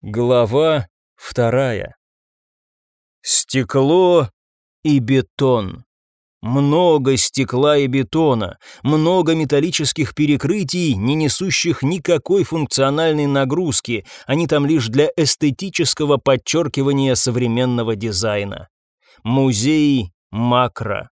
Глава вторая. Стекло и бетон. Много стекла и бетона, много металлических перекрытий, не несущих никакой функциональной нагрузки, они там лишь для эстетического подчеркивания современного дизайна. Музей макро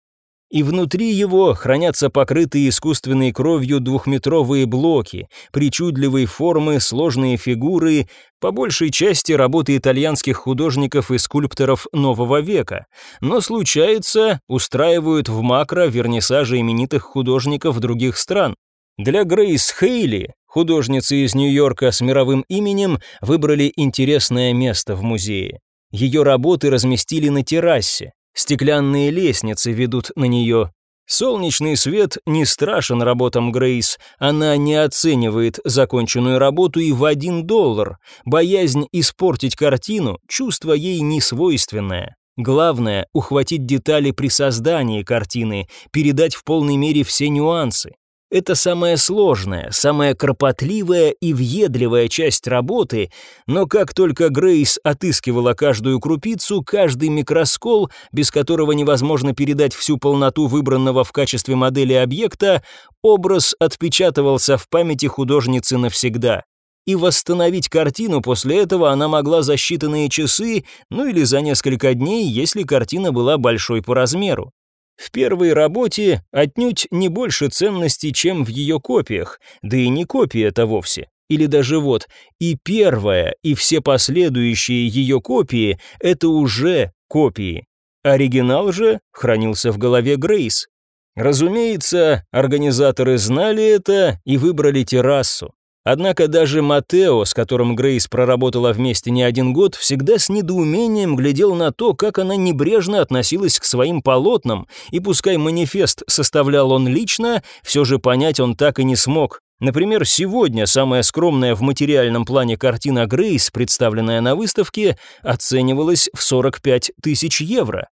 и внутри его хранятся покрытые искусственной кровью двухметровые блоки, причудливые формы, сложные фигуры, по большей части работы итальянских художников и скульпторов нового века, но случается, устраивают в макро вернисажи именитых художников других стран. Для Грейс Хейли, художницы из Нью-Йорка с мировым именем, выбрали интересное место в музее. Ее работы разместили на террасе. Стеклянные лестницы ведут на нее. Солнечный свет не страшен работам Грейс, она не оценивает законченную работу и в один доллар. Боязнь испортить картину – чувство ей не свойственное. Главное – ухватить детали при создании картины, передать в полной мере все нюансы. Это самая сложная, самая кропотливая и въедливая часть работы, но как только Грейс отыскивала каждую крупицу, каждый микроскол, без которого невозможно передать всю полноту выбранного в качестве модели объекта, образ отпечатывался в памяти художницы навсегда. И восстановить картину после этого она могла за считанные часы, ну или за несколько дней, если картина была большой по размеру. В первой работе отнюдь не больше ценностей, чем в ее копиях, да и не копия это вовсе. Или даже вот, и первая, и все последующие ее копии — это уже копии. Оригинал же хранился в голове Грейс. Разумеется, организаторы знали это и выбрали террасу. Однако даже Матео, с которым Грейс проработала вместе не один год, всегда с недоумением глядел на то, как она небрежно относилась к своим полотнам, и пускай манифест составлял он лично, все же понять он так и не смог. Например, сегодня самая скромная в материальном плане картина Грейс, представленная на выставке, оценивалась в 45 тысяч евро.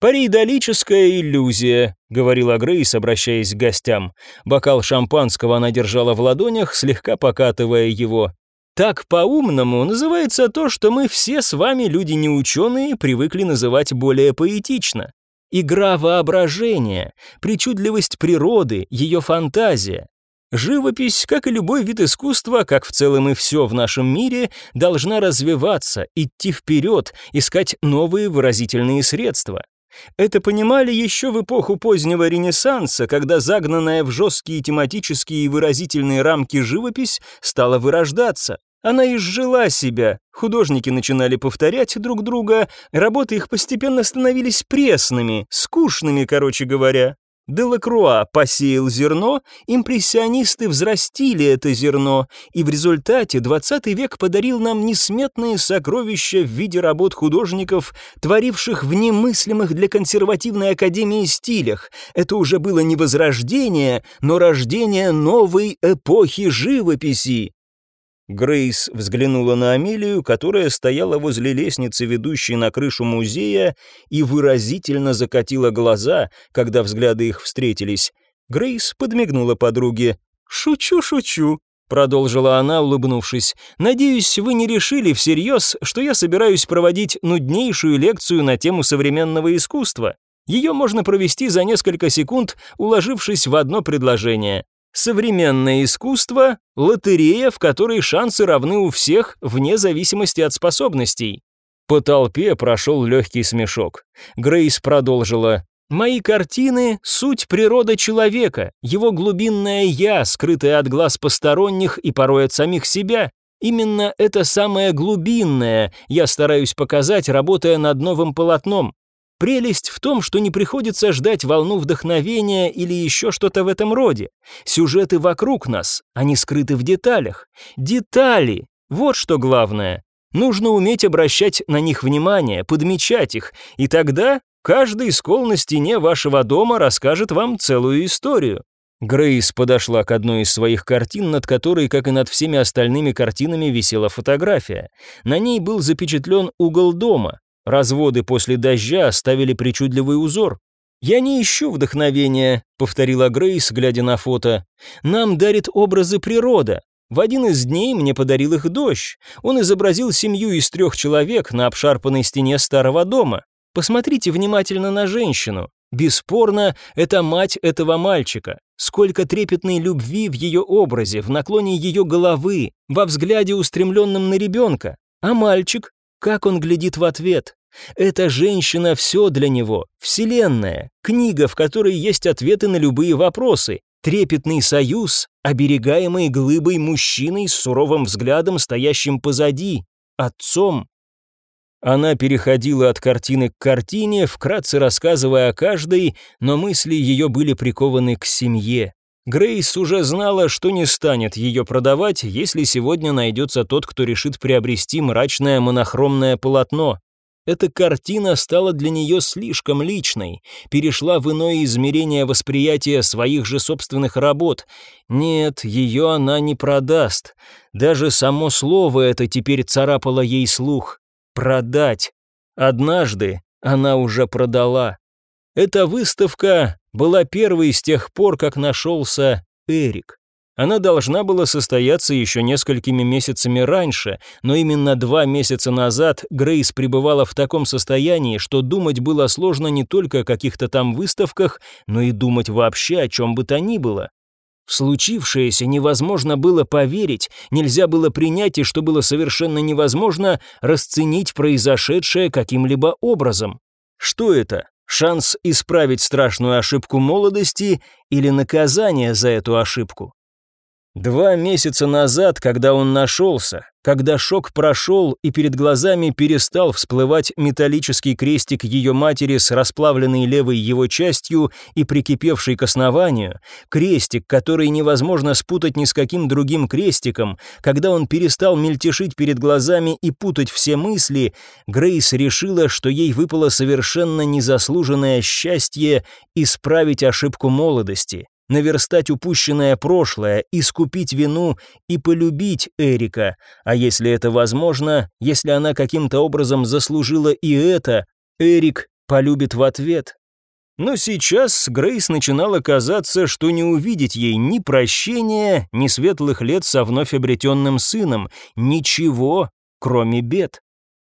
«Паридолическая иллюзия», — говорила Грейс, обращаясь к гостям. Бокал шампанского она держала в ладонях, слегка покатывая его. «Так по-умному называется то, что мы все с вами, люди не ученые, привыкли называть более поэтично. Игра воображения, причудливость природы, ее фантазия. Живопись, как и любой вид искусства, как в целом и все в нашем мире, должна развиваться, идти вперед, искать новые выразительные средства. Это понимали еще в эпоху позднего Ренессанса, когда загнанная в жесткие тематические и выразительные рамки живопись стала вырождаться. Она изжила себя, художники начинали повторять друг друга, работы их постепенно становились пресными, скучными, короче говоря. Делакруа посеял зерно, импрессионисты взрастили это зерно, и в результате 20 век подарил нам несметные сокровища в виде работ художников, творивших в немыслимых для консервативной академии стилях. Это уже было не возрождение, но рождение новой эпохи живописи. Грейс взглянула на Амелию, которая стояла возле лестницы, ведущей на крышу музея, и выразительно закатила глаза, когда взгляды их встретились. Грейс подмигнула подруге. «Шучу, шучу», — продолжила она, улыбнувшись. «Надеюсь, вы не решили всерьез, что я собираюсь проводить нуднейшую лекцию на тему современного искусства. Ее можно провести за несколько секунд, уложившись в одно предложение. Современное искусство – лотерея, в которой шансы равны у всех, вне зависимости от способностей. По толпе прошел легкий смешок. Грейс продолжила. «Мои картины – суть природа человека, его глубинное «я», скрытое от глаз посторонних и порой от самих себя. Именно это самое глубинное я стараюсь показать, работая над новым полотном. Прелесть в том, что не приходится ждать волну вдохновения или еще что-то в этом роде. Сюжеты вокруг нас, они скрыты в деталях. Детали — вот что главное. Нужно уметь обращать на них внимание, подмечать их, и тогда каждый скол на стене вашего дома расскажет вам целую историю. Грейс подошла к одной из своих картин, над которой, как и над всеми остальными картинами, висела фотография. На ней был запечатлен угол дома, Разводы после дождя оставили причудливый узор. «Я не ищу вдохновения», — повторила Грейс, глядя на фото. «Нам дарит образы природа. В один из дней мне подарил их дождь. Он изобразил семью из трех человек на обшарпанной стене старого дома. Посмотрите внимательно на женщину. Бесспорно, это мать этого мальчика. Сколько трепетной любви в ее образе, в наклоне ее головы, во взгляде, устремленном на ребенка. А мальчик? Как он глядит в ответ? Эта женщина все для него, вселенная, книга, в которой есть ответы на любые вопросы, трепетный союз, оберегаемый глыбой мужчиной с суровым взглядом, стоящим позади, отцом. Она переходила от картины к картине, вкратце рассказывая о каждой, но мысли ее были прикованы к семье. Грейс уже знала, что не станет ее продавать, если сегодня найдется тот, кто решит приобрести мрачное монохромное полотно. Эта картина стала для нее слишком личной, перешла в иное измерение восприятия своих же собственных работ. Нет, ее она не продаст. Даже само слово это теперь царапало ей слух. Продать. Однажды она уже продала. Эта выставка была первой с тех пор, как нашелся Эрик. Она должна была состояться еще несколькими месяцами раньше, но именно два месяца назад Грейс пребывала в таком состоянии, что думать было сложно не только о каких-то там выставках, но и думать вообще о чем бы то ни было. В случившееся невозможно было поверить, нельзя было принять и, что было совершенно невозможно, расценить произошедшее каким-либо образом. Что это? Шанс исправить страшную ошибку молодости или наказание за эту ошибку? Два месяца назад, когда он нашелся, когда шок прошел и перед глазами перестал всплывать металлический крестик ее матери с расплавленной левой его частью и прикипевший к основанию, крестик, который невозможно спутать ни с каким другим крестиком, когда он перестал мельтешить перед глазами и путать все мысли, Грейс решила, что ей выпало совершенно незаслуженное счастье исправить ошибку молодости наверстать упущенное прошлое, искупить вину и полюбить Эрика. А если это возможно, если она каким-то образом заслужила и это, Эрик полюбит в ответ. Но сейчас Грейс начинало казаться, что не увидеть ей ни прощения, ни светлых лет со вновь обретенным сыном, ничего, кроме бед.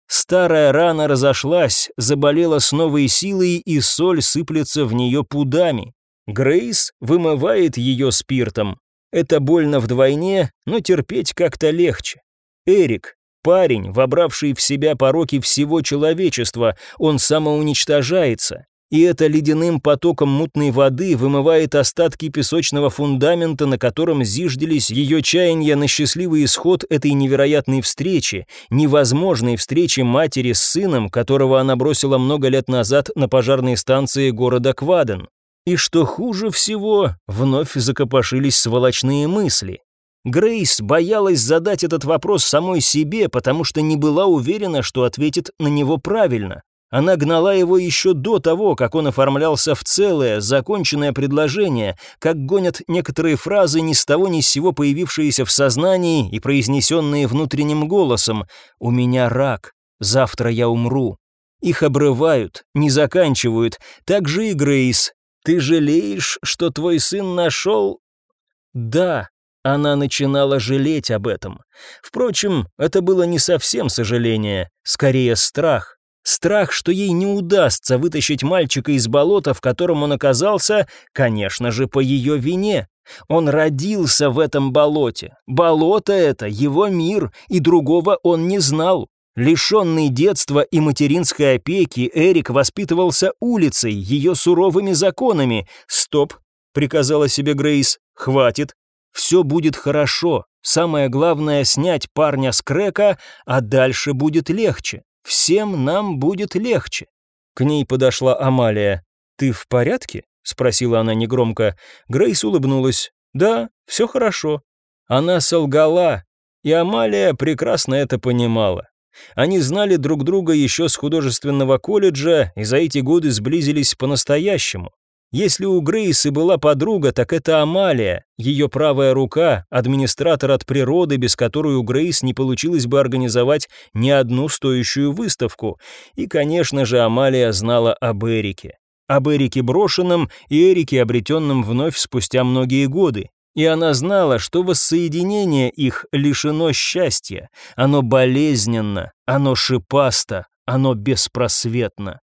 Старая рана разошлась, заболела с новой силой, и соль сыплется в нее пудами. Грейс вымывает ее спиртом. Это больно вдвойне, но терпеть как-то легче. Эрик, парень, вобравший в себя пороки всего человечества, он самоуничтожается. И это ледяным потоком мутной воды вымывает остатки песочного фундамента, на котором зиждились ее чаяния на счастливый исход этой невероятной встречи, невозможной встречи матери с сыном, которого она бросила много лет назад на пожарной станции города Кваден. И что хуже всего, вновь закопошились сволочные мысли. Грейс боялась задать этот вопрос самой себе, потому что не была уверена, что ответит на него правильно. Она гнала его еще до того, как он оформлялся в целое, законченное предложение, как гонят некоторые фразы ни с того ни с сего появившиеся в сознании и произнесенные внутренним голосом «У меня рак, завтра я умру». Их обрывают, не заканчивают, так же и Грейс, ты жалеешь, что твой сын нашел...» «Да», она начинала жалеть об этом. Впрочем, это было не совсем сожаление, скорее страх. Страх, что ей не удастся вытащить мальчика из болота, в котором он оказался, конечно же, по ее вине. Он родился в этом болоте. Болото это его мир, и другого он не знал. Лишенный детства и материнской опеки, Эрик воспитывался улицей, ее суровыми законами. «Стоп», — приказала себе Грейс, — «хватит. Все будет хорошо. Самое главное — снять парня с крека, а дальше будет легче. Всем нам будет легче». К ней подошла Амалия. «Ты в порядке?» — спросила она негромко. Грейс улыбнулась. «Да, все хорошо». Она солгала, и Амалия прекрасно это понимала. Они знали друг друга еще с художественного колледжа и за эти годы сблизились по-настоящему. Если у Грейсы была подруга, так это Амалия, ее правая рука, администратор от природы, без которой у Грейс не получилось бы организовать ни одну стоящую выставку. И, конечно же, Амалия знала об Эрике. Об Эрике брошенном и Эрике, обретенном вновь спустя многие годы. И она знала, что воссоединение их лишено счастья, оно болезненно, оно шипасто, оно беспросветно.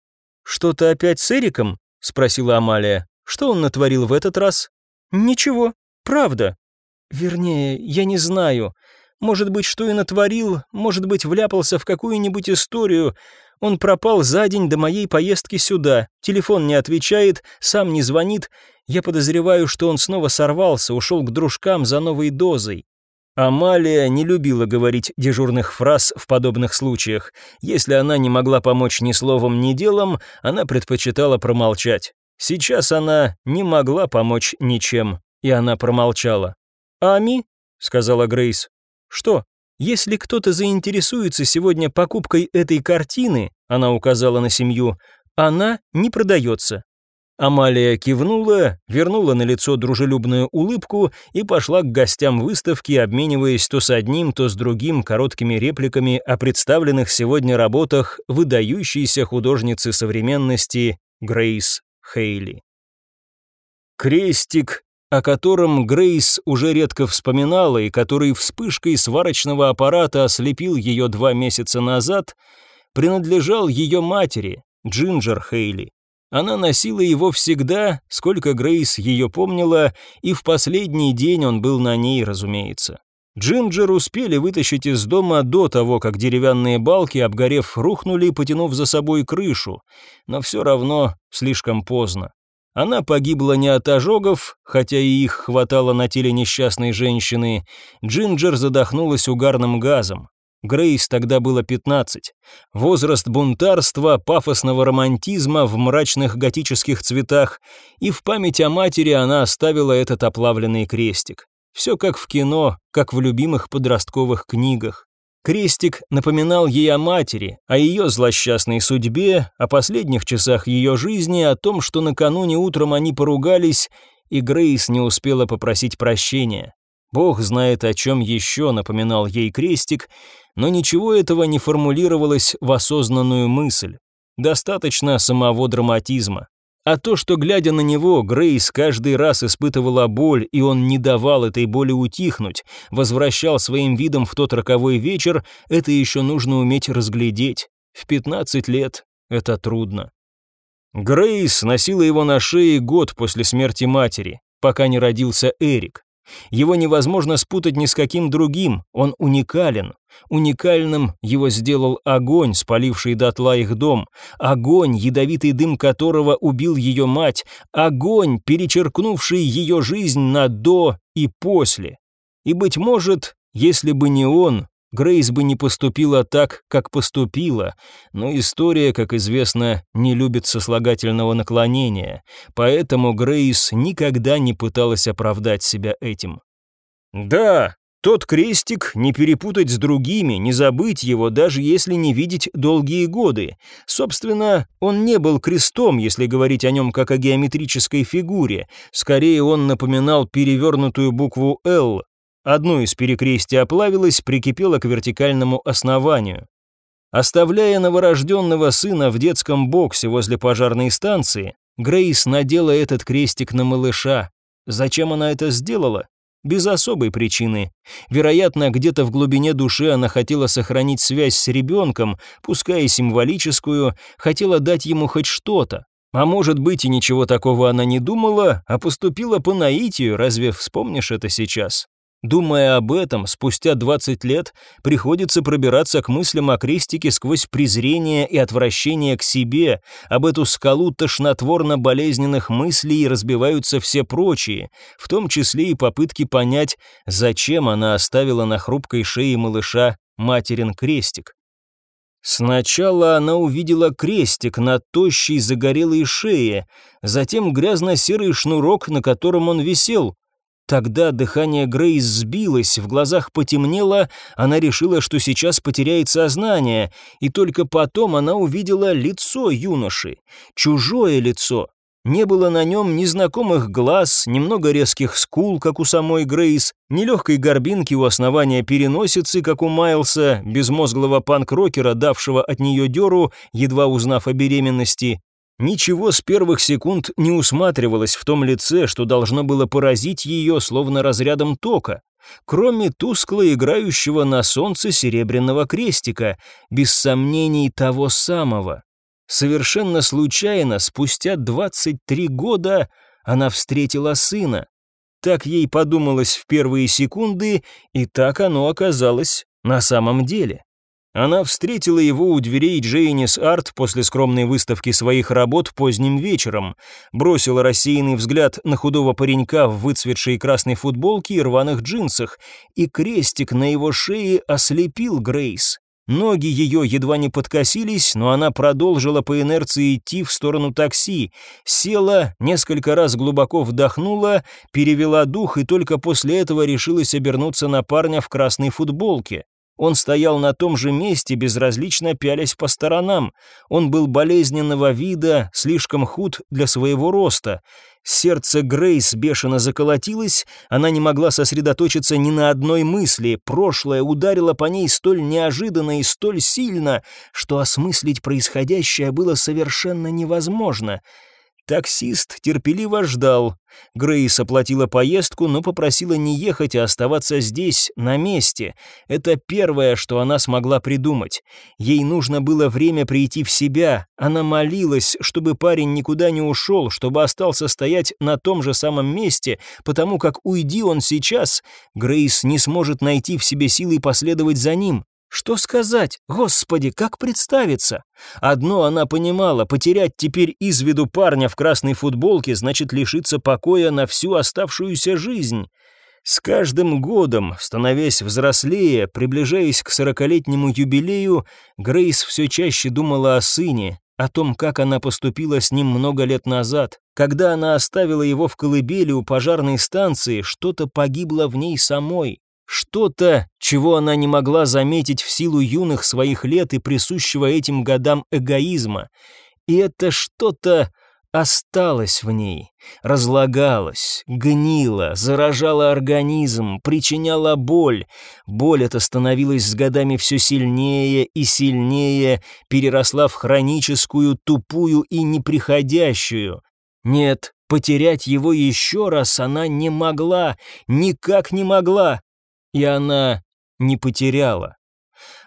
«Что-то опять с Эриком?» — спросила Амалия. «Что он натворил в этот раз?» «Ничего, правда. Вернее, я не знаю. Может быть, что и натворил, может быть, вляпался в какую-нибудь историю. Он пропал за день до моей поездки сюда. Телефон не отвечает, сам не звонит. Я подозреваю, что он снова сорвался, ушел к дружкам за новой дозой. Амалия не любила говорить дежурных фраз в подобных случаях. Если она не могла помочь ни словом, ни делом, она предпочитала промолчать. Сейчас она не могла помочь ничем, и она промолчала. «Ами?» — сказала Грейс. «Что?» Если кто-то заинтересуется сегодня покупкой этой картины, она указала на семью, она не продается. Амалия кивнула, вернула на лицо дружелюбную улыбку и пошла к гостям выставки, обмениваясь то с одним, то с другим короткими репликами о представленных сегодня работах выдающейся художницы современности Грейс Хейли. Крестик о котором Грейс уже редко вспоминала и который вспышкой сварочного аппарата ослепил ее два месяца назад, принадлежал ее матери, Джинджер Хейли. Она носила его всегда, сколько Грейс ее помнила, и в последний день он был на ней, разумеется. Джинджер успели вытащить из дома до того, как деревянные балки, обгорев, рухнули, потянув за собой крышу, но все равно слишком поздно. Она погибла не от ожогов, хотя и их хватало на теле несчастной женщины. Джинджер задохнулась угарным газом. Грейс тогда было 15. Возраст бунтарства, пафосного романтизма в мрачных готических цветах, и в память о матери она оставила этот оплавленный крестик. Все как в кино, как в любимых подростковых книгах. Крестик напоминал ей о матери, о ее злосчастной судьбе, о последних часах ее жизни, о том, что накануне утром они поругались, и Грейс не успела попросить прощения. Бог знает, о чем еще напоминал ей крестик, но ничего этого не формулировалось в осознанную мысль. Достаточно самого драматизма. А то, что, глядя на него, Грейс каждый раз испытывала боль, и он не давал этой боли утихнуть, возвращал своим видом в тот роковой вечер, это еще нужно уметь разглядеть. В 15 лет это трудно. Грейс носила его на шее год после смерти матери, пока не родился Эрик. Его невозможно спутать ни с каким другим, он уникален. Уникальным его сделал огонь, спаливший дотла их дом, огонь, ядовитый дым которого убил ее мать, огонь, перечеркнувший ее жизнь на «до» и «после». И, быть может, если бы не он, Грейс бы не поступила так, как поступила, но история, как известно, не любит сослагательного наклонения, поэтому Грейс никогда не пыталась оправдать себя этим. Да, тот крестик не перепутать с другими, не забыть его, даже если не видеть долгие годы. Собственно, он не был крестом, если говорить о нем как о геометрической фигуре. Скорее, он напоминал перевернутую букву «Л», Одно из перекрестий оплавилось, прикипело к вертикальному основанию. Оставляя новорожденного сына в детском боксе возле пожарной станции, Грейс надела этот крестик на малыша. Зачем она это сделала? Без особой причины. Вероятно, где-то в глубине души она хотела сохранить связь с ребенком, пускай и символическую, хотела дать ему хоть что-то. А может быть и ничего такого она не думала, а поступила по наитию, разве вспомнишь это сейчас? Думая об этом, спустя 20 лет приходится пробираться к мыслям о крестике сквозь презрение и отвращение к себе, об эту скалу тошнотворно-болезненных мыслей разбиваются все прочие, в том числе и попытки понять, зачем она оставила на хрупкой шее малыша материн крестик. Сначала она увидела крестик на тощей загорелой шее, затем грязно-серый шнурок, на котором он висел, Тогда дыхание Грейс сбилось, в глазах потемнело, она решила, что сейчас потеряет сознание, и только потом она увидела лицо юноши, чужое лицо. Не было на нем ни знакомых глаз, немного резких скул, как у самой Грейс, ни легкой горбинки у основания переносицы, как у Майлса, безмозглого панк-рокера, давшего от нее деру, едва узнав о беременности. Ничего с первых секунд не усматривалось в том лице, что должно было поразить ее, словно разрядом тока, кроме тускло играющего на солнце серебряного крестика, без сомнений того самого. Совершенно случайно, спустя 23 года, она встретила сына. Так ей подумалось в первые секунды, и так оно оказалось на самом деле. Она встретила его у дверей Джейнис Арт после скромной выставки своих работ поздним вечером, бросила рассеянный взгляд на худого паренька в выцветшей красной футболке и рваных джинсах, и крестик на его шее ослепил Грейс. Ноги ее едва не подкосились, но она продолжила по инерции идти в сторону такси, села, несколько раз глубоко вдохнула, перевела дух и только после этого решилась обернуться на парня в красной футболке. Он стоял на том же месте, безразлично пялясь по сторонам. Он был болезненного вида, слишком худ для своего роста. Сердце Грейс бешено заколотилось, она не могла сосредоточиться ни на одной мысли, прошлое ударило по ней столь неожиданно и столь сильно, что осмыслить происходящее было совершенно невозможно — Таксист терпеливо ждал. Грейс оплатила поездку, но попросила не ехать, а оставаться здесь, на месте. Это первое, что она смогла придумать. Ей нужно было время прийти в себя. Она молилась, чтобы парень никуда не ушел, чтобы остался стоять на том же самом месте, потому как уйди он сейчас, Грейс не сможет найти в себе силы последовать за ним. Что сказать? Господи, как представиться? Одно она понимала, потерять теперь из виду парня в красной футболке значит лишиться покоя на всю оставшуюся жизнь. С каждым годом, становясь взрослее, приближаясь к сорокалетнему юбилею, Грейс все чаще думала о сыне, о том, как она поступила с ним много лет назад. Когда она оставила его в колыбели у пожарной станции, что-то погибло в ней самой. Что-то, чего она не могла заметить в силу юных своих лет и присущего этим годам эгоизма. И это что-то осталось в ней, разлагалось, гнило, заражало организм, причиняло боль. Боль эта становилась с годами все сильнее и сильнее, переросла в хроническую, тупую и неприходящую. Нет, потерять его еще раз она не могла, никак не могла. И она не потеряла.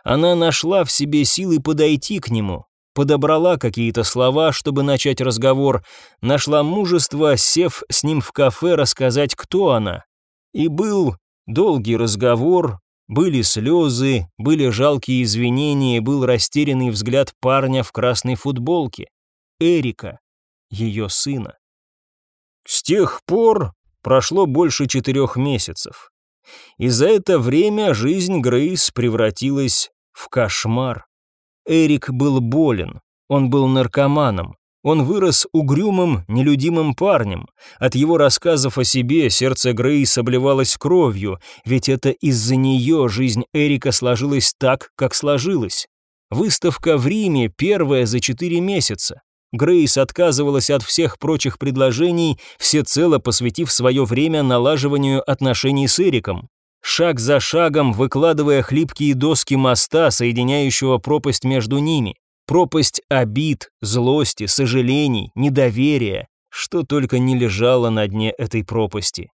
Она нашла в себе силы подойти к нему, подобрала какие-то слова, чтобы начать разговор, нашла мужество, сев с ним в кафе, рассказать, кто она. И был долгий разговор, были слезы, были жалкие извинения, был растерянный взгляд парня в красной футболке. Эрика, ее сына. С тех пор прошло больше четырех месяцев и за это время жизнь Грейс превратилась в кошмар. Эрик был болен, он был наркоманом, он вырос угрюмым, нелюдимым парнем. От его рассказов о себе сердце Грейс обливалось кровью, ведь это из-за нее жизнь Эрика сложилась так, как сложилась. Выставка в Риме первая за четыре месяца. Грейс отказывалась от всех прочих предложений, всецело посвятив свое время налаживанию отношений с Эриком. Шаг за шагом выкладывая хлипкие доски моста, соединяющего пропасть между ними. Пропасть обид, злости, сожалений, недоверия, что только не лежало на дне этой пропасти.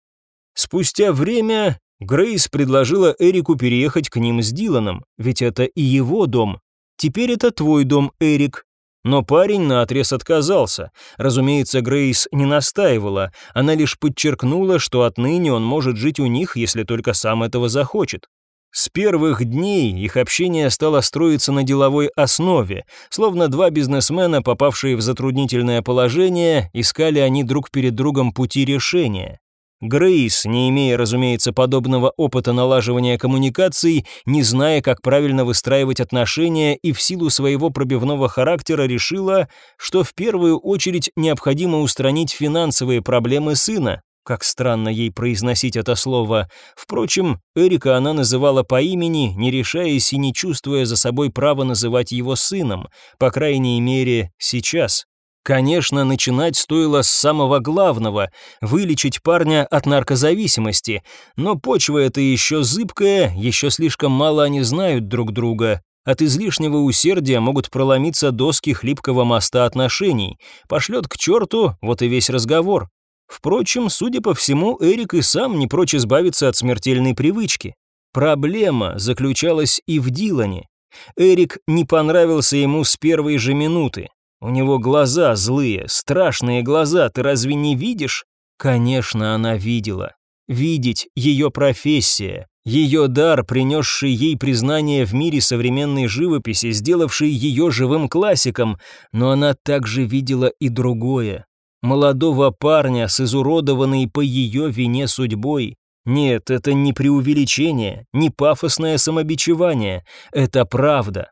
Спустя время Грейс предложила Эрику переехать к ним с Диланом, ведь это и его дом. Теперь это твой дом, Эрик, но парень наотрез отказался. Разумеется, Грейс не настаивала, она лишь подчеркнула, что отныне он может жить у них, если только сам этого захочет. С первых дней их общение стало строиться на деловой основе, словно два бизнесмена, попавшие в затруднительное положение, искали они друг перед другом пути решения. Грейс, не имея, разумеется, подобного опыта налаживания коммуникаций, не зная, как правильно выстраивать отношения и в силу своего пробивного характера решила, что в первую очередь необходимо устранить финансовые проблемы сына. Как странно ей произносить это слово. Впрочем, Эрика она называла по имени, не решаясь и не чувствуя за собой права называть его сыном, по крайней мере, сейчас. Конечно, начинать стоило с самого главного – вылечить парня от наркозависимости, но почва эта еще зыбкая, еще слишком мало они знают друг друга. От излишнего усердия могут проломиться доски хлипкого моста отношений. Пошлет к черту, вот и весь разговор. Впрочем, судя по всему, Эрик и сам не прочь избавиться от смертельной привычки. Проблема заключалась и в Дилане. Эрик не понравился ему с первой же минуты. У него глаза злые, страшные глаза, ты разве не видишь? Конечно, она видела. Видеть ее профессия, ее дар, принесший ей признание в мире современной живописи, сделавший ее живым классиком, но она также видела и другое. Молодого парня с изуродованной по ее вине судьбой. Нет, это не преувеличение, не пафосное самобичевание, это правда.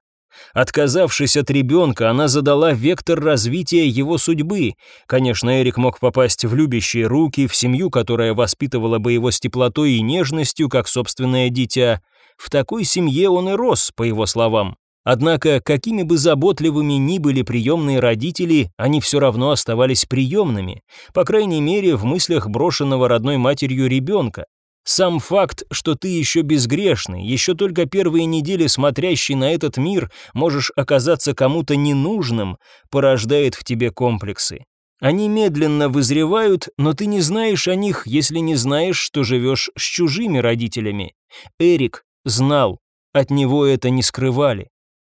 Отказавшись от ребенка, она задала вектор развития его судьбы. Конечно, Эрик мог попасть в любящие руки, в семью, которая воспитывала бы его с теплотой и нежностью, как собственное дитя. В такой семье он и рос, по его словам. Однако, какими бы заботливыми ни были приемные родители, они все равно оставались приемными, по крайней мере, в мыслях брошенного родной матерью ребенка. Сам факт, что ты еще безгрешный, еще только первые недели смотрящий на этот мир, можешь оказаться кому-то ненужным, порождает в тебе комплексы. Они медленно вызревают, но ты не знаешь о них, если не знаешь, что живешь с чужими родителями. Эрик знал, от него это не скрывали.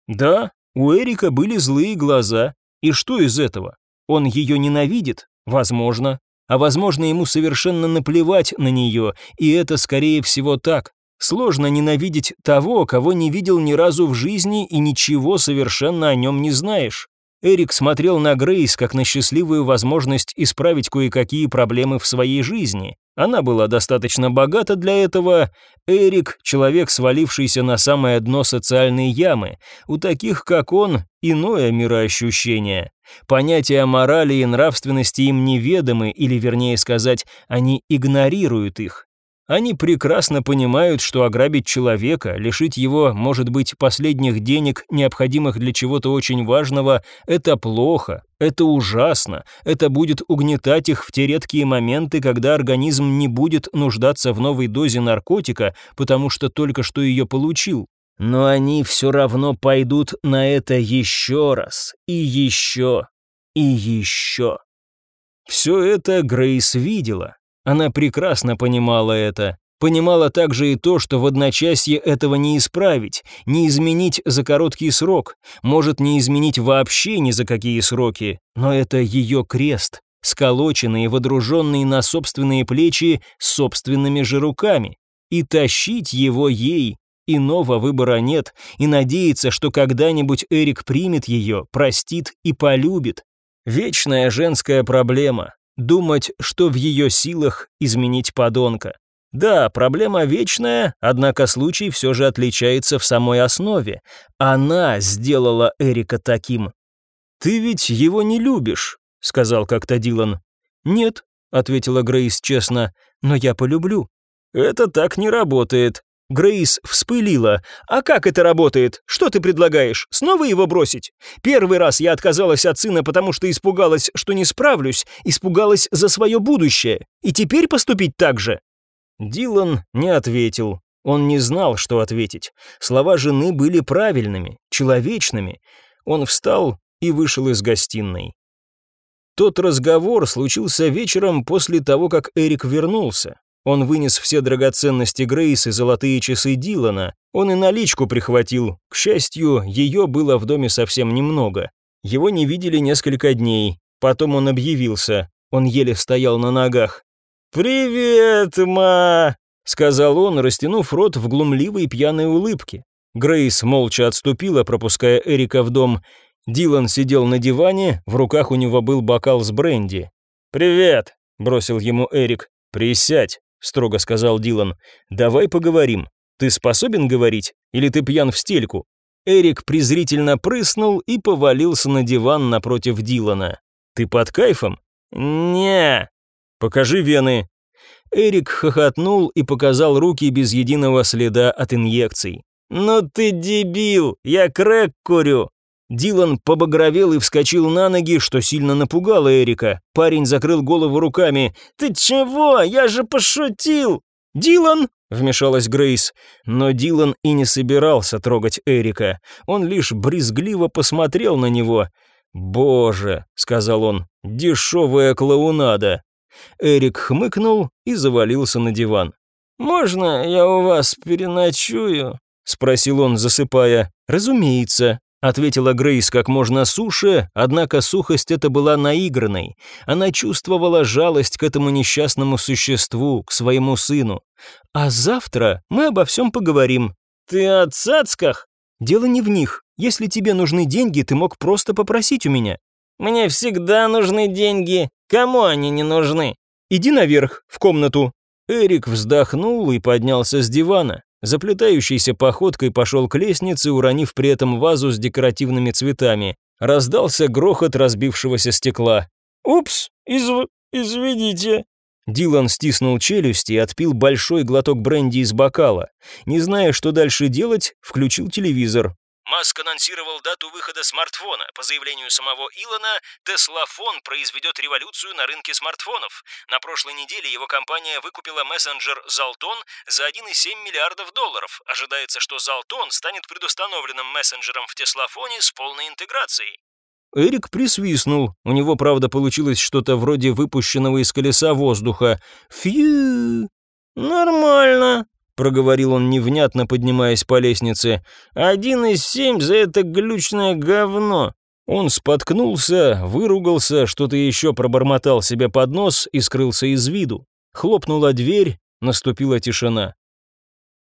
Да, у Эрика были злые глаза, и что из этого? Он ее ненавидит? Возможно а возможно ему совершенно наплевать на нее, и это скорее всего так. Сложно ненавидеть того, кого не видел ни разу в жизни и ничего совершенно о нем не знаешь. Эрик смотрел на Грейс как на счастливую возможность исправить кое-какие проблемы в своей жизни. Она была достаточно богата для этого. Эрик — человек, свалившийся на самое дно социальной ямы. У таких, как он, иное мироощущение. Понятия морали и нравственности им неведомы, или, вернее сказать, они игнорируют их. Они прекрасно понимают, что ограбить человека, лишить его, может быть, последних денег, необходимых для чего-то очень важного, это плохо, это ужасно, это будет угнетать их в те редкие моменты, когда организм не будет нуждаться в новой дозе наркотика, потому что только что ее получил. Но они все равно пойдут на это еще раз, и еще, и еще. Все это Грейс видела. Она прекрасно понимала это. Понимала также и то, что в одночасье этого не исправить, не изменить за короткий срок, может не изменить вообще ни за какие сроки, но это ее крест, сколоченный и водруженный на собственные плечи собственными же руками. И тащить его ей Иного выбора нет, и надеется, что когда-нибудь Эрик примет ее, простит и полюбит. Вечная женская проблема — думать, что в ее силах изменить подонка. Да, проблема вечная, однако случай все же отличается в самой основе. Она сделала Эрика таким. «Ты ведь его не любишь», — сказал как-то Дилан. «Нет», — ответила Грейс честно, — «но я полюблю». «Это так не работает», Грейс вспылила. «А как это работает? Что ты предлагаешь? Снова его бросить? Первый раз я отказалась от сына, потому что испугалась, что не справлюсь, испугалась за свое будущее. И теперь поступить так же?» Дилан не ответил. Он не знал, что ответить. Слова жены были правильными, человечными. Он встал и вышел из гостиной. Тот разговор случился вечером после того, как Эрик вернулся. Он вынес все драгоценности Грейс и золотые часы Дилана. Он и наличку прихватил. К счастью, ее было в доме совсем немного. Его не видели несколько дней. Потом он объявился. Он еле стоял на ногах. «Привет, ма!» — сказал он, растянув рот в глумливой пьяной улыбке. Грейс молча отступила, пропуская Эрика в дом. Дилан сидел на диване, в руках у него был бокал с бренди. «Привет!» — бросил ему Эрик. «Присядь!» Строго сказал Дилан. Давай поговорим. Ты способен говорить или ты пьян в стельку? Эрик презрительно прыснул и повалился на диван напротив Дилана. Ты под кайфом? Не. Покажи вены. Эрик хохотнул и показал руки без единого следа от инъекций. «Ну ты дебил, я крэк курю!» Дилан побагровел и вскочил на ноги, что сильно напугало Эрика. Парень закрыл голову руками. «Ты чего? Я же пошутил!» «Дилан!» — вмешалась Грейс. Но Дилан и не собирался трогать Эрика. Он лишь брезгливо посмотрел на него. «Боже!» — сказал он. «Дешевая клоунада!» Эрик хмыкнул и завалился на диван. «Можно я у вас переночую?» — спросил он, засыпая. «Разумеется», — ответила Грейс как можно суше, однако сухость эта была наигранной. Она чувствовала жалость к этому несчастному существу, к своему сыну. «А завтра мы обо всем поговорим». «Ты о цацках?» «Дело не в них. Если тебе нужны деньги, ты мог просто попросить у меня». «Мне всегда нужны деньги. Кому они не нужны?» «Иди наверх, в комнату». Эрик вздохнул и поднялся с дивана. Заплетающейся походкой пошел к лестнице, уронив при этом вазу с декоративными цветами. Раздался грохот разбившегося стекла. «Упс, изв... извините». Дилан стиснул челюсть и отпил большой глоток бренди из бокала. Не зная, что дальше делать, включил телевизор. Маск анонсировал дату выхода смартфона. По заявлению самого Илона, Теслафон произведет революцию на рынке смартфонов. На прошлой неделе его компания выкупила мессенджер Залтон за 1,7 миллиардов долларов. Ожидается, что Залтон станет предустановленным мессенджером в Теслафоне с полной интеграцией. Эрик присвистнул. У него, правда, получилось что-то вроде выпущенного из колеса воздуха. Фью! Нормально, проговорил он невнятно, поднимаясь по лестнице. «Один из семь за это глючное говно!» Он споткнулся, выругался, что-то еще пробормотал себе под нос и скрылся из виду. Хлопнула дверь, наступила тишина.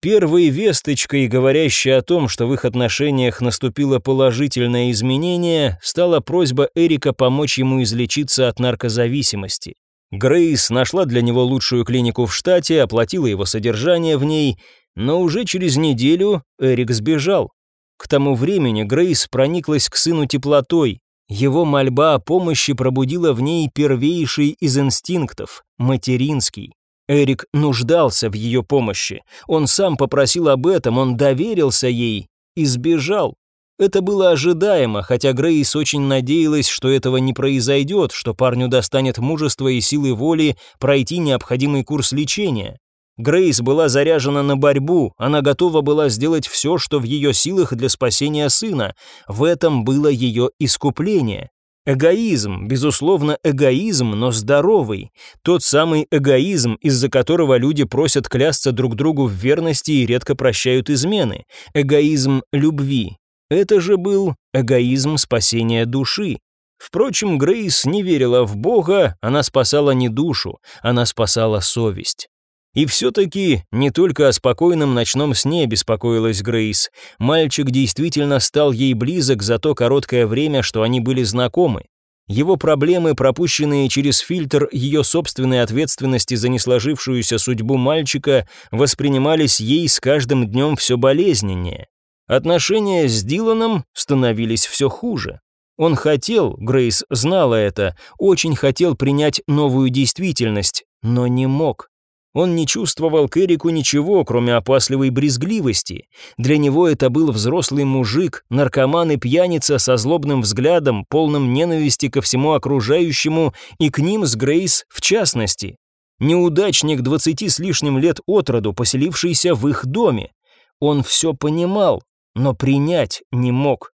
Первой весточкой, говорящей о том, что в их отношениях наступило положительное изменение, стала просьба Эрика помочь ему излечиться от наркозависимости. Грейс нашла для него лучшую клинику в штате, оплатила его содержание в ней, но уже через неделю Эрик сбежал. К тому времени Грейс прониклась к сыну теплотой. Его мольба о помощи пробудила в ней первейший из инстинктов – материнский. Эрик нуждался в ее помощи. Он сам попросил об этом, он доверился ей и сбежал. Это было ожидаемо, хотя Грейс очень надеялась, что этого не произойдет, что парню достанет мужества и силы воли пройти необходимый курс лечения. Грейс была заряжена на борьбу, она готова была сделать все, что в ее силах для спасения сына. В этом было ее искупление. Эгоизм, безусловно, эгоизм, но здоровый. Тот самый эгоизм, из-за которого люди просят клясться друг другу в верности и редко прощают измены. Эгоизм любви. Это же был эгоизм спасения души. Впрочем, Грейс не верила в Бога, она спасала не душу, она спасала совесть. И все-таки не только о спокойном ночном сне беспокоилась Грейс. Мальчик действительно стал ей близок за то короткое время, что они были знакомы. Его проблемы, пропущенные через фильтр ее собственной ответственности за несложившуюся судьбу мальчика, воспринимались ей с каждым днем все болезненнее. Отношения с Диланом становились все хуже. Он хотел, Грейс знала это, очень хотел принять новую действительность, но не мог. Он не чувствовал к Эрику ничего, кроме опасливой брезгливости. Для него это был взрослый мужик, наркоман и пьяница со злобным взглядом, полным ненависти ко всему окружающему и к ним с Грейс в частности. Неудачник двадцати с лишним лет от роду, поселившийся в их доме. Он все понимал, но принять не мог.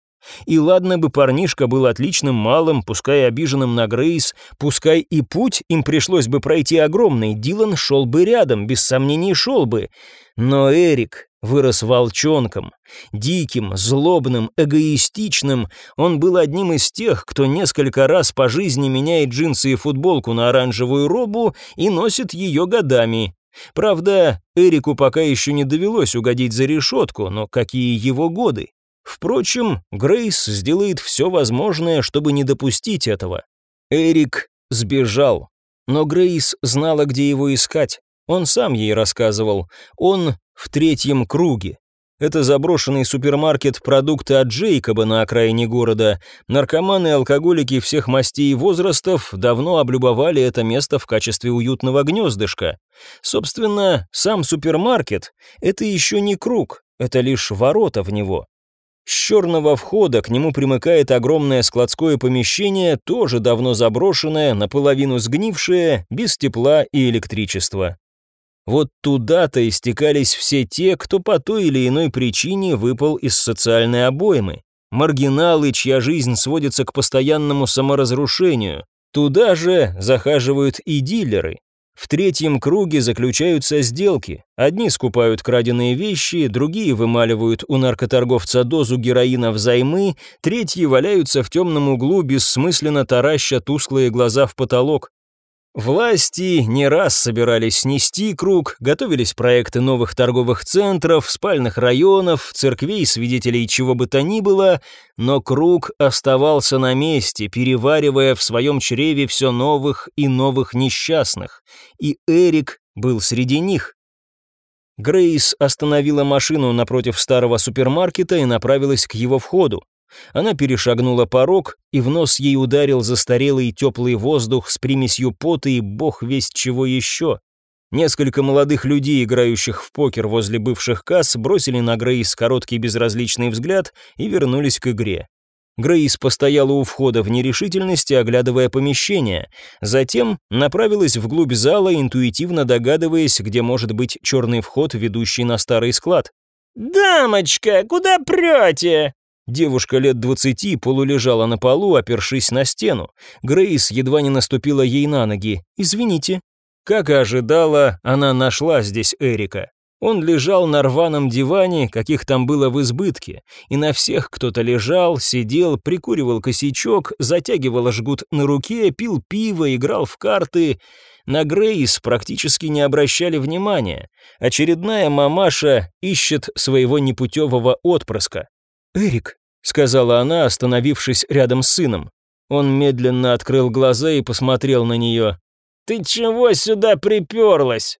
И ладно бы парнишка был отличным малым, пускай обиженным на Грейс, пускай и путь им пришлось бы пройти огромный, Дилан шел бы рядом, без сомнений шел бы. Но Эрик вырос волчонком, диким, злобным, эгоистичным. Он был одним из тех, кто несколько раз по жизни меняет джинсы и футболку на оранжевую робу и носит ее годами, Правда, Эрику пока еще не довелось угодить за решетку, но какие его годы? Впрочем, Грейс сделает все возможное, чтобы не допустить этого. Эрик сбежал, но Грейс знала, где его искать. Он сам ей рассказывал. Он в третьем круге. Это заброшенный супермаркет продукты от Джейкоба на окраине города. Наркоманы и алкоголики всех мастей и возрастов давно облюбовали это место в качестве уютного гнездышка. Собственно, сам супермаркет – это еще не круг, это лишь ворота в него. С черного входа к нему примыкает огромное складское помещение, тоже давно заброшенное, наполовину сгнившее, без тепла и электричества. Вот туда-то истекались все те, кто по той или иной причине выпал из социальной обоймы. Маргиналы, чья жизнь сводится к постоянному саморазрушению. Туда же захаживают и дилеры. В третьем круге заключаются сделки. Одни скупают краденые вещи, другие вымаливают у наркоторговца дозу героина взаймы, третьи валяются в темном углу, бессмысленно тараща тусклые глаза в потолок. Власти не раз собирались снести круг, готовились проекты новых торговых центров, спальных районов, церквей, свидетелей чего бы то ни было, но круг оставался на месте, переваривая в своем чреве все новых и новых несчастных, и Эрик был среди них. Грейс остановила машину напротив старого супермаркета и направилась к его входу. Она перешагнула порог, и в нос ей ударил застарелый теплый воздух с примесью пота и бог весть чего еще. Несколько молодых людей, играющих в покер возле бывших касс, бросили на Грейс короткий безразличный взгляд и вернулись к игре. Грейс постояла у входа в нерешительности, оглядывая помещение. Затем направилась вглубь зала, интуитивно догадываясь, где может быть черный вход, ведущий на старый склад. «Дамочка, куда прете?» Девушка лет двадцати полулежала на полу, опершись на стену. Грейс едва не наступила ей на ноги. «Извините». Как и ожидала, она нашла здесь Эрика. Он лежал на рваном диване, каких там было в избытке, и на всех кто-то лежал, сидел, прикуривал косячок, затягивал жгут на руке, пил пиво, играл в карты. На Грейс практически не обращали внимания. Очередная мамаша ищет своего непутевого отпрыска. «Эрик», — сказала она, остановившись рядом с сыном. Он медленно открыл глаза и посмотрел на нее. «Ты чего сюда приперлась?»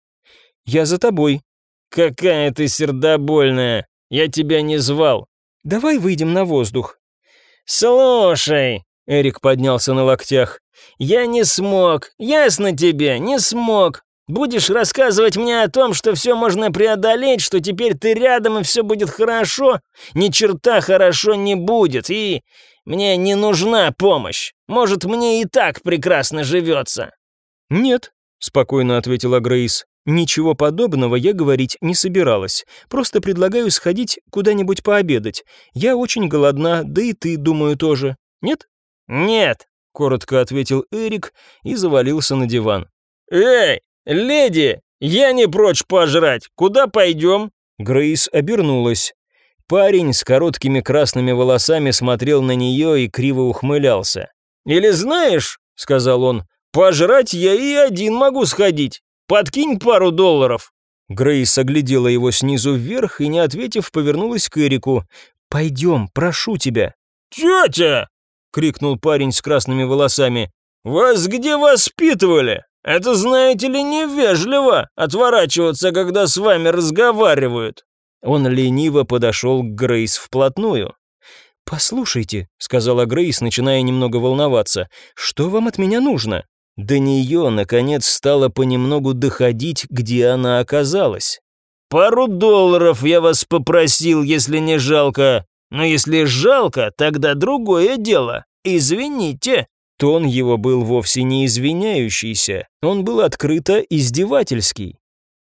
«Я за тобой». «Какая ты сердобольная! Я тебя не звал». «Давай выйдем на воздух». «Слушай», — Эрик поднялся на локтях, «я не смог, ясно тебе, не смог. Будешь рассказывать мне о том, что все можно преодолеть, что теперь ты рядом и все будет хорошо? Ни черта хорошо не будет, и мне не нужна помощь. Может, мне и так прекрасно живется». «Нет», — спокойно ответила Грейс. «Ничего подобного я говорить не собиралась. Просто предлагаю сходить куда-нибудь пообедать. Я очень голодна, да и ты, думаю, тоже. Нет?» «Нет», — коротко ответил Эрик и завалился на диван. «Эй, «Леди, я не прочь пожрать. Куда пойдем?» Грейс обернулась. Парень с короткими красными волосами смотрел на нее и криво ухмылялся. «Или знаешь, — сказал он, — пожрать я и один могу сходить. Подкинь пару долларов». Грейс оглядела его снизу вверх и, не ответив, повернулась к Эрику. «Пойдем, прошу тебя». «Тетя!» — крикнул парень с красными волосами. «Вас где воспитывали?» Это, знаете ли, невежливо отворачиваться, когда с вами разговаривают». Он лениво подошел к Грейс вплотную. «Послушайте», — сказала Грейс, начиная немного волноваться, — «что вам от меня нужно?» До нее, наконец, стало понемногу доходить, где она оказалась. «Пару долларов я вас попросил, если не жалко. Но если жалко, тогда другое дело. Извините». Тон его был вовсе не извиняющийся, он был открыто издевательский.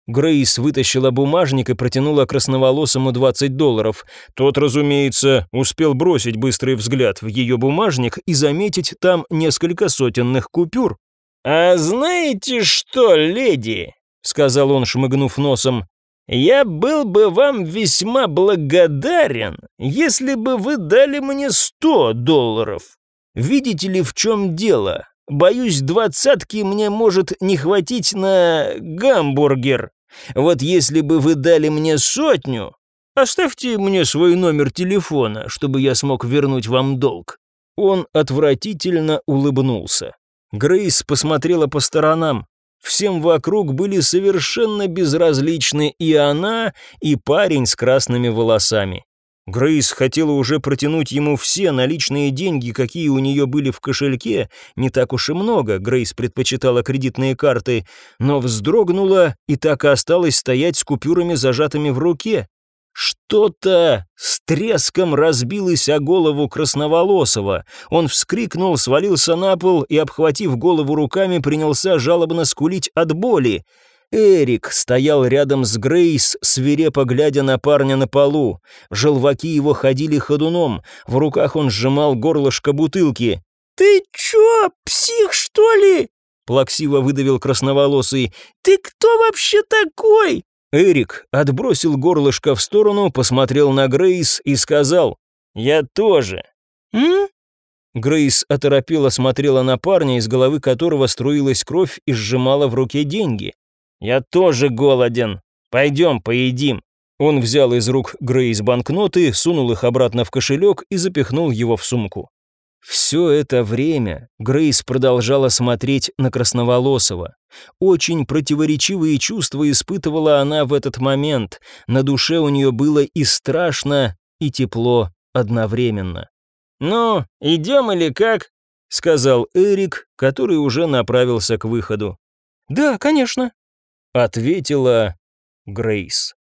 Грейс вытащила бумажник и протянула красноволосому 20 долларов. Тот, разумеется, успел бросить быстрый взгляд в ее бумажник и заметить там несколько сотенных купюр. «А знаете что, леди?» — сказал он, шмыгнув носом. «Я был бы вам весьма благодарен, если бы вы дали мне 100 долларов. Видите ли, в чем дело? Боюсь, двадцатки мне может не хватить на гамбургер. Вот если бы вы дали мне сотню, оставьте мне свой номер телефона, чтобы я смог вернуть вам долг». Он отвратительно улыбнулся. Грейс посмотрела по сторонам. Всем вокруг были совершенно безразличны и она, и парень с красными волосами. Грейс хотела уже протянуть ему все наличные деньги, какие у нее были в кошельке, не так уж и много, Грейс предпочитала кредитные карты, но вздрогнула и так и осталась стоять с купюрами зажатыми в руке. Что-то с треском разбилось о голову красноволосого. Он вскрикнул, свалился на пол и, обхватив голову руками, принялся жалобно скулить от боли. Эрик стоял рядом с Грейс, свирепо глядя на парня на полу. Желваки его ходили ходуном, в руках он сжимал горлышко бутылки. «Ты чё, псих, что ли?» Плаксиво выдавил красноволосый. «Ты кто вообще такой?» Эрик отбросил горлышко в сторону, посмотрел на Грейс и сказал «Я тоже». «М?» Грейс оторопела смотрела на парня, из головы которого струилась кровь и сжимала в руке деньги. «Я тоже голоден. Пойдем, поедим». Он взял из рук Грейс банкноты, сунул их обратно в кошелек и запихнул его в сумку. Все это время Грейс продолжала смотреть на Красноволосого. Очень противоречивые чувства испытывала она в этот момент. На душе у нее было и страшно, и тепло одновременно. «Ну, идем или как?» — сказал Эрик, который уже направился к выходу. «Да, конечно», — ответила Грейс.